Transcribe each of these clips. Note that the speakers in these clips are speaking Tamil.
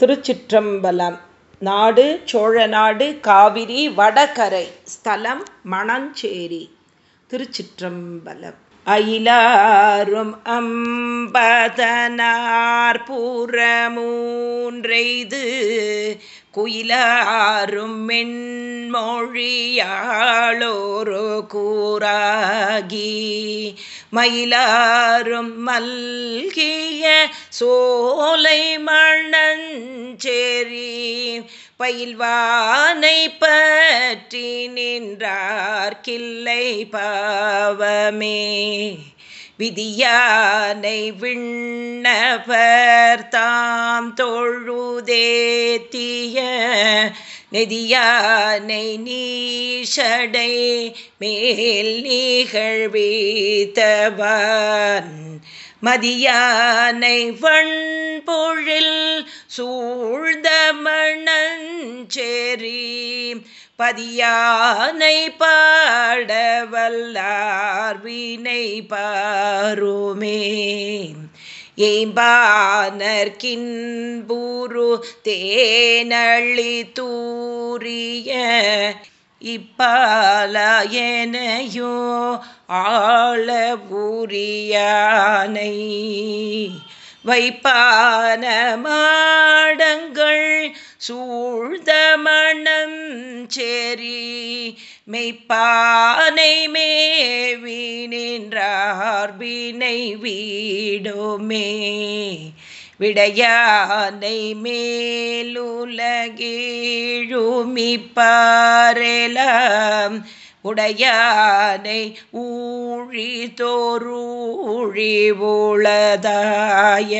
திருச்சிற்றம்பலம். நாடு சோழநாடு காவிரி வடகரை. ஸ்தலம் மணஞ்சேரி. திருச்சிற்றம்பலம். அயிலாரும் அம்பதனார் பூரமூன்றைது குயிலாரும் மென்மொழியாளோரு கூறாகி மயிலாரும் மல்கிய சோலை மணஞ்சேரி பயில்வானை பற்றி நின்றார் கிள்ளை பாவமே. விதியானை விண்ணவர் தாம் தொழுதேத்திய நெதியானை நீஷடை மேல் நிகழ்வித்தவன். மதியானை வண்பொழில் சூழ்ந்த மணஞ்சேரி பதியானை பாடவல்லா பார்வினை பாருமே. ஏம்பானர்கின்புரு தேனளி தூரிய இப்பாலயனையோ ஆள உரியானை வைப்பான மாடங்கள் சூழ்ந்த மணம் சேரி மெய்ப்பானை மேவி நின்றார்பினை வீடுமே. விடையானை மேலுலகேழுமிப்பாரெலாம். உடையானை ஊழி தோறூழி உளதாய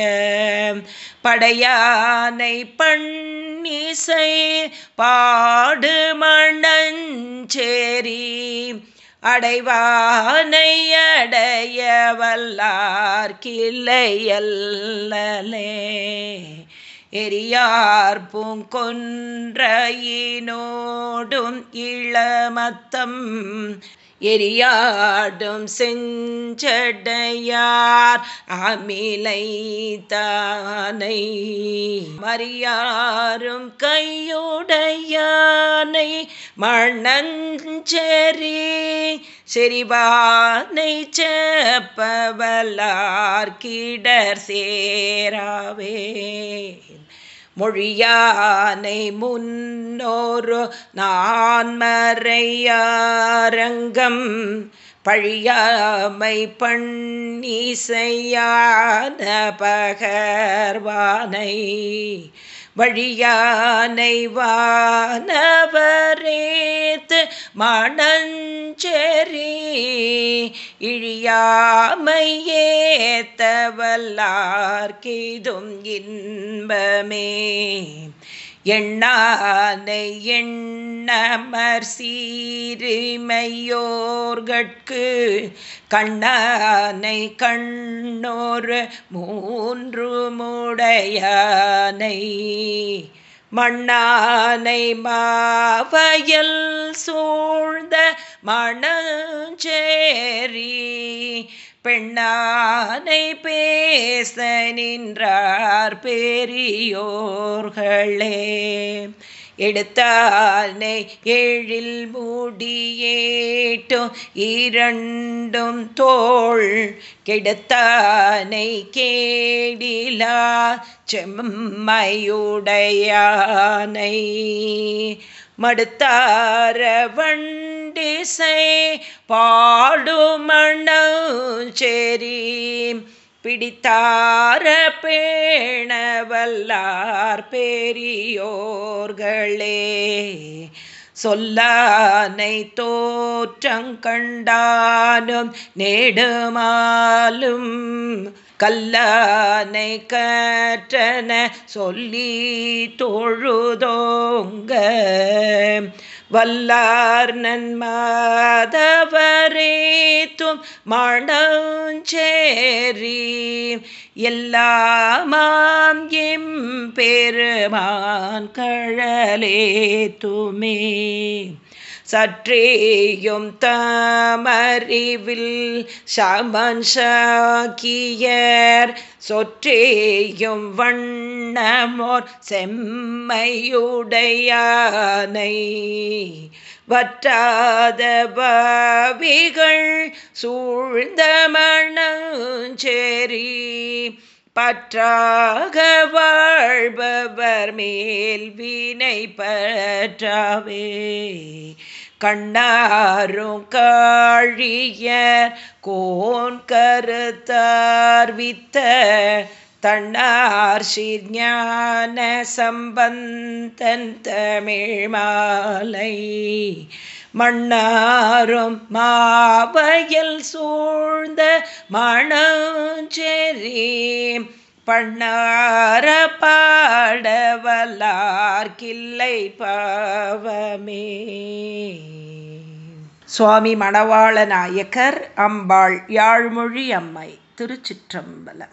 படையானை பண்ணிசை பாடு சேரி அடைவானை அடைய வல்லார் கிளையல்லே எரியார் பூங்கொன்றையினோடும் இளமத்தம் எரியாடும் செஞ்சடையார் அமிலை தானை. மரியாரும் கையுடையானை மணஞ்செறி செறிவானை செப்பவல்லார் கிடர் சேராவே. மொழியானை முன்னோரு நான்மறையாரங்கம் பழியாமை பண்ணிசையான பகர்வானை வழியானை வானவரேத்து மணஞ்செறி இழியாமையேத்தவல்லார்கிதும் இன்பமே. எண்ணானை எண்ணமர் சீரிமையோர்கட்கு கண்ணானை கண்ணோர் மூன்று முடையானை மண்ணானை மாவயல் சூழ்ந்த மணஞ்சேரி பெண்ணானை பேச நின்றார் பெரியோர்களே. எடுத்தானை எழில் மூடியேட்டும் இரண்டும் தோள். கெடுத்தானை கேடிலா செம்மையுடையானை. மடுத்தார வண்டிசை பாடுமணச்சேரி பிடித்தார பேணவல்லார் பெரியோர்களே சொல்லானை தோற்றங்கண்டானும் நெடுமாலும் கல்லானை கற்றன சொல்லி தொழுதோங்க. வல்லார் நன்மாதவரேத்தும் மணஞ்சேரி எல்லாமாம் எம் பெருமான் கழலேத்துமே சற்றேயும் தாமறிவில் சமன் சாக்கியர் சொற்றேயும் வண்ணமோர் செம்மையுடையானை. வற்றாத பாவிகள் சூழ்ந்த மணஞ்சேரி பற்றாக வாழ்பவர் மேல் வினை பற்றாவே. கண்ணாரும் காழிய கோன் கருத்தார் வித்த தன்னார் ஸ்ரீஞான சம்பந்தன் தமிழ் மாலை. மன்னாரும் மாவையில் சூழ்ந்த மணஞ்செறி பண்ணார பாடவல்லார் கிள்ளை பாவமே. சுவாமி மணவாள நாயக்கர் அம்பாள் யாழ்மொழி அம்மை திருச்சிற்றம்பலம்.